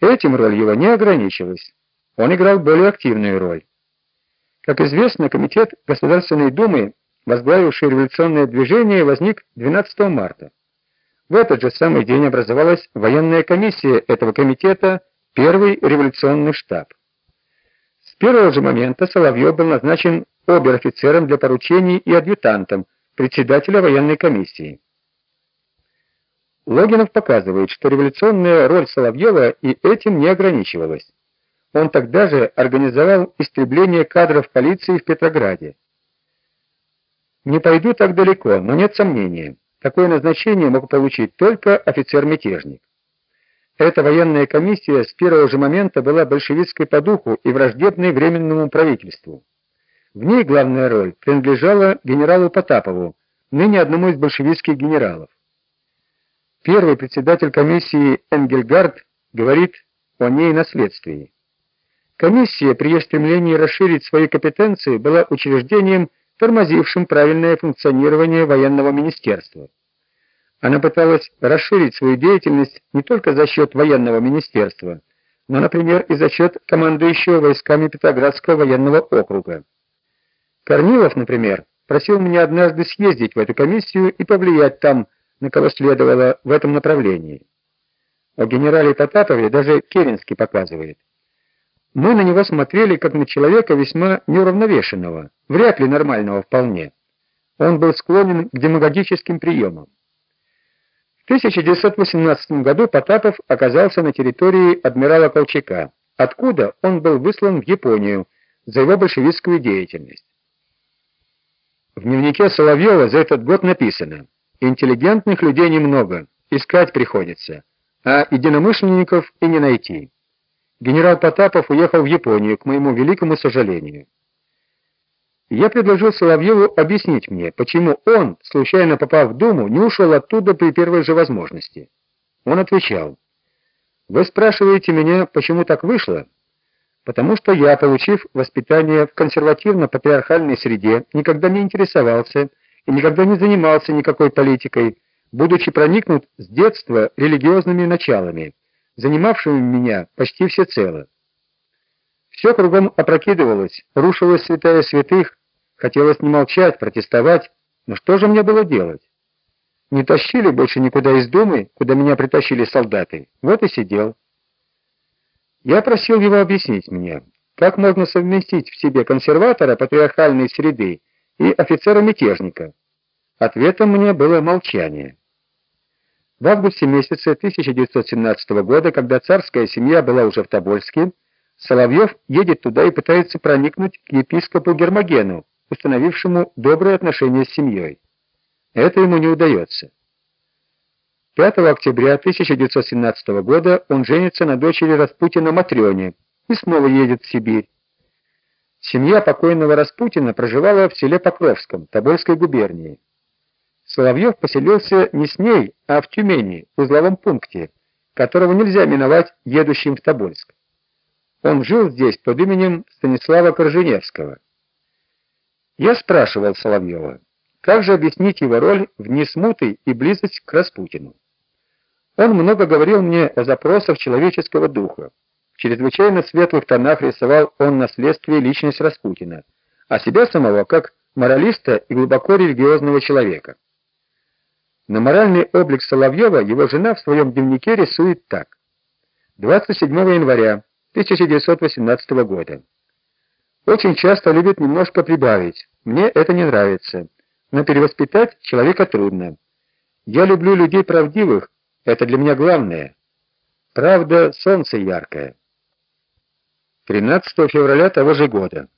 Этим роль его не ограничилась. Он играл более активную роль. Как известно, комитет Государственной Думы, возглавивший революционное движение, возник 12 марта. В этот же самый день образовалась военная комиссия этого комитета, первый революционный штаб. С первого же момента Соловьев был назначен обер-офицером для поручений и адъютантом председателя военной комиссии. Логинов показывает, что революционная роль Соловьева и этим не ограничивалась. Он тогда же организовал истребление кадров полиции в Петрограде. Не пойду так далеко, но нет сомнения, такое назначение мог получить только офицер-мятежник. Эта военная комиссия с первого же момента была большевистской по духу и враждебной временному правительству. В ней главная роль принадлежала генералу Потапову, ныне одному из большевистских генералов. Первый председатель комиссии Энгельгард говорит о ней наследствии. Комиссия при ее стремлении расширить свои компетенции была учреждением, тормозившим правильное функционирование военного министерства. Она пыталась расширить свою деятельность не только за счет военного министерства, но, например, и за счет командующего войсками Петроградского военного округа. Корнилов, например, просил меня однажды съездить в эту комиссию и повлиять там на кого следовало в этом направлении. О генерале Потапове даже Керенский показывает. Мы на него смотрели как на человека весьма неуравновешенного, вряд ли нормального вполне. Он был склонен к демагогическим приемам. В 1918 году Потапов оказался на территории адмирала Колчака, откуда он был выслан в Японию за его большевистскую деятельность. В дневнике Соловьева за этот год написано: Интеллигентных людей немного, искать приходится, а единомышленников и не найти. Генерал Потапов уехал в Японию, к моему великому сожалению. Я предложил Соловьеву объяснить мне, почему он, случайно попав в Думу, не ушел оттуда при первой же возможности. Он отвечал: "Вы спрашиваете меня, почему так вышло? Потому что я, получив воспитание в консервативно-патриархальной среде, никогда не интересовался и никогда не занимался никакой политикой, будучи проникнут с детства религиозными началами, занимавшими меня почти всецело. Все кругом опрокидывалось, рушилась святая святых, хотелось не молчать, протестовать, но что же мне было делать? Не тащили больше никуда из Думы, куда меня притащили солдаты. Вот и сидел. Я просил его объяснить мне, как можно совместить в себе консерватора патриархальной среды и офицера-мятежника. Ответом мне было молчание. В августе месяце 1917 года, когда царская семья была уже в Тобольске, Соловьев едет туда и пытается проникнуть к епископу Гермогену, установившему добрые отношения с семьей. Это ему не удается. 5 октября 1917 года он женится на дочери Распутина Матрёне и снова едет в Сибирь. Семья покойного Распутина проживала в селе Покровском Тобольской губернии. Соловьев поселился не с ней, а в Тюмени, в узловом пункте, которого нельзя миновать едущим в Тобольск. Он жил здесь под именем Станислава Корженевского. Я спрашивал Соловьева, как же объяснить его роль в дни смуты и близость к Распутину. Он много говорил мне о запросах человеческого духа. В чрезвычайно светлых тонах рисовал он на следствие личность Распутина, а себя самого как моралиста и глубоко религиозного человека. На моральный облик Соловьева его жена в своем дневнике рисует так: 27 января 1918 года. Очень часто любит немножко прибавить. Мне это не нравится. Но перевоспитать человека трудно. Я люблю людей правдивых, это для меня главное. Правда, солнце яркое. 13 февраля того же года.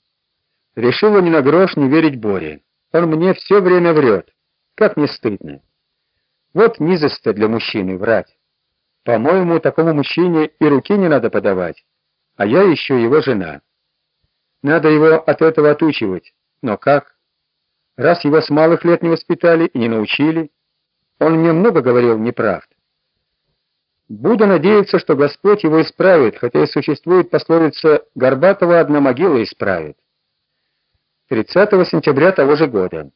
Решила ни на грош не верить Боре. Он мне все время врет. Как не стыдно. Вот низость для мужчины врать. По-моему, такому мужчине и руки не надо подавать. А я еще его жена. Надо его от этого отучивать. Но как? Раз его с малых лет не воспитали и не научили, он мне много говорил неправд. Буду надеяться, что Господь его исправит, хотя и существует пословица «Горбатого одна могила исправит». 30 сентября того же года.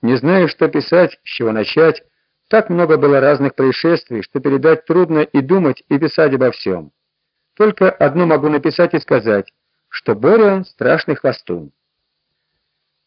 Не знаю, что писать, с чего начать. Так много было разных происшествий, что передать трудно и думать, и писать обо всем. Только одно могу написать и сказать, что Боря страшный хвостун.